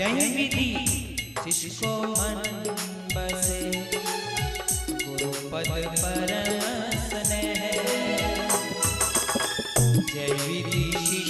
जय विधि जिसको मन बसे गुरुपद परम है। जय विधि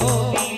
哦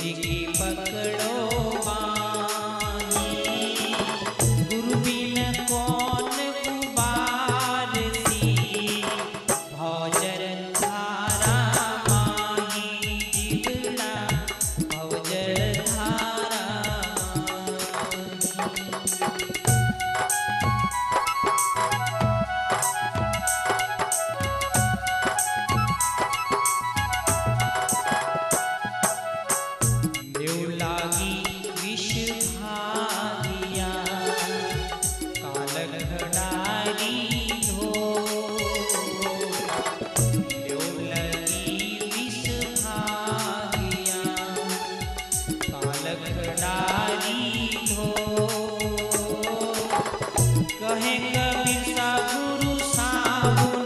की पकड़ Oh.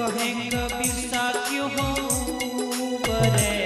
कहें कभी क्यों हो। बरे